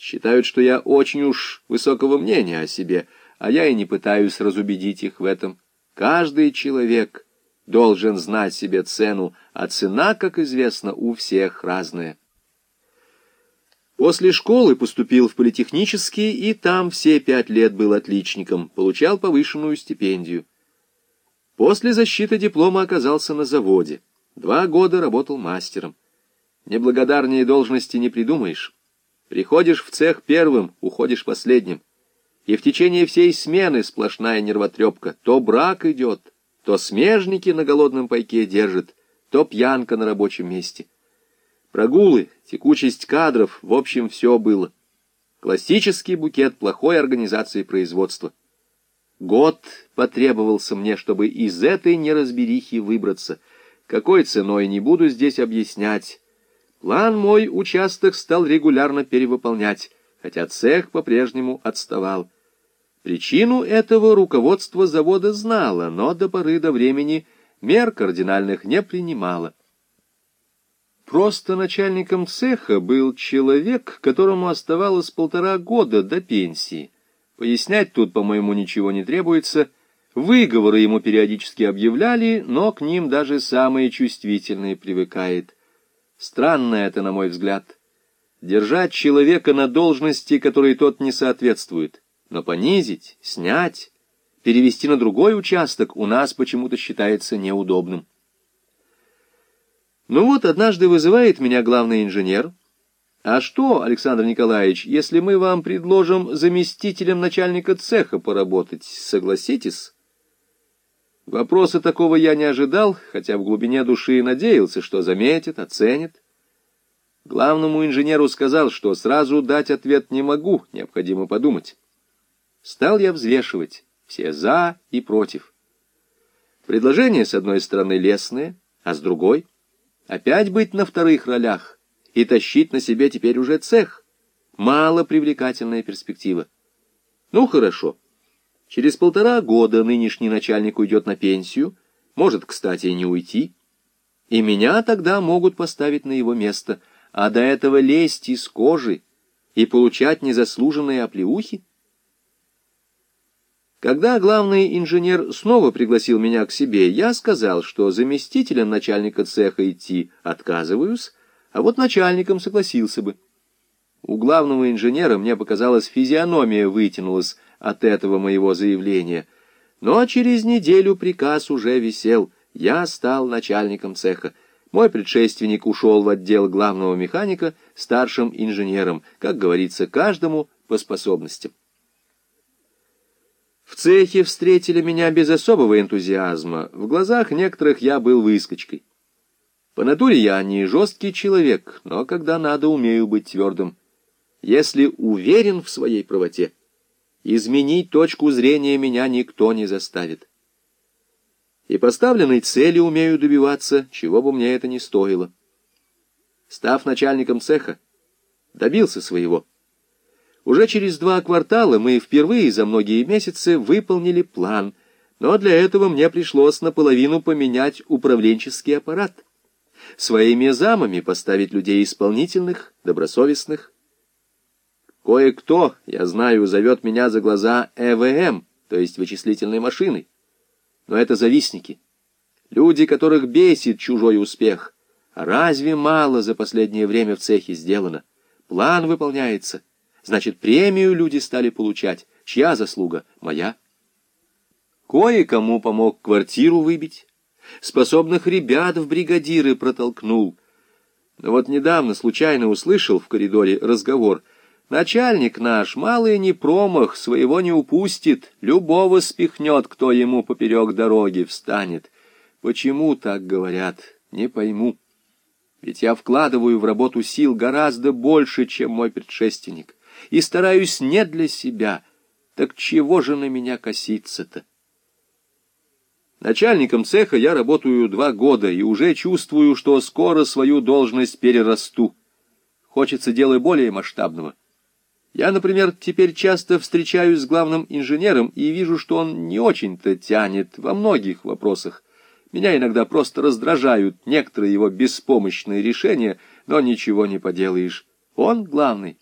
Считают, что я очень уж высокого мнения о себе, а я и не пытаюсь разубедить их в этом. Каждый человек должен знать себе цену, а цена, как известно, у всех разная. После школы поступил в политехнический, и там все пять лет был отличником, получал повышенную стипендию. После защиты диплома оказался на заводе. Два года работал мастером. Неблагодарнее должности не придумаешь. Приходишь в цех первым, уходишь последним. И в течение всей смены сплошная нервотрепка. То брак идет, то смежники на голодном пайке держат, то пьянка на рабочем месте. Прогулы, текучесть кадров, в общем, все было. Классический букет плохой организации производства. Год потребовался мне, чтобы из этой неразберихи выбраться. Какой ценой, не буду здесь объяснять. План мой участок стал регулярно перевыполнять, хотя цех по-прежнему отставал. Причину этого руководство завода знало, но до поры до времени мер кардинальных не принимало. Просто начальником цеха был человек, которому оставалось полтора года до пенсии. Пояснять тут, по-моему, ничего не требуется. Выговоры ему периодически объявляли, но к ним даже самые чувствительные привыкает. Странно это, на мой взгляд. Держать человека на должности, которой тот не соответствует, но понизить, снять, перевести на другой участок у нас почему-то считается неудобным. Ну вот, однажды вызывает меня главный инженер. А что, Александр Николаевич, если мы вам предложим заместителем начальника цеха поработать, согласитесь? Вопроса такого я не ожидал, хотя в глубине души надеялся, что заметит, оценит. Главному инженеру сказал, что сразу дать ответ не могу, необходимо подумать. Стал я взвешивать все «за» и «против». Предложение, с одной стороны, лесное, а с другой — Опять быть на вторых ролях и тащить на себе теперь уже цех. Мало привлекательная перспектива. Ну, хорошо. Через полтора года нынешний начальник уйдет на пенсию, может, кстати, и не уйти. И меня тогда могут поставить на его место, а до этого лезть из кожи и получать незаслуженные оплеухи. Когда главный инженер снова пригласил меня к себе, я сказал, что заместителем начальника цеха идти отказываюсь, а вот начальником согласился бы. У главного инженера, мне показалось, физиономия вытянулась от этого моего заявления. Но через неделю приказ уже висел. Я стал начальником цеха. Мой предшественник ушел в отдел главного механика старшим инженером, как говорится, каждому по способностям. В цехе встретили меня без особого энтузиазма. В глазах некоторых я был выскочкой. По натуре я не жесткий человек, но когда надо, умею быть твердым. Если уверен в своей правоте, изменить точку зрения меня никто не заставит. И поставленной цели умею добиваться, чего бы мне это ни стоило. Став начальником цеха, добился своего. Уже через два квартала мы впервые за многие месяцы выполнили план, но для этого мне пришлось наполовину поменять управленческий аппарат. Своими замами поставить людей исполнительных, добросовестных. Кое-кто, я знаю, зовет меня за глаза ЭВМ, то есть вычислительной машиной. Но это завистники. Люди, которых бесит чужой успех. А разве мало за последнее время в цехе сделано? План выполняется — Значит, премию люди стали получать. Чья заслуга? Моя. Кое-кому помог квартиру выбить. Способных ребят в бригадиры протолкнул. Но вот недавно случайно услышал в коридоре разговор. Начальник наш, малый не промах, своего не упустит, любого спихнет, кто ему поперек дороги встанет. Почему так говорят, не пойму. Ведь я вкладываю в работу сил гораздо больше, чем мой предшественник и стараюсь не для себя. Так чего же на меня коситься-то? Начальником цеха я работаю два года и уже чувствую, что скоро свою должность перерасту. Хочется дела более масштабного. Я, например, теперь часто встречаюсь с главным инженером и вижу, что он не очень-то тянет во многих вопросах. Меня иногда просто раздражают некоторые его беспомощные решения, но ничего не поделаешь. Он главный.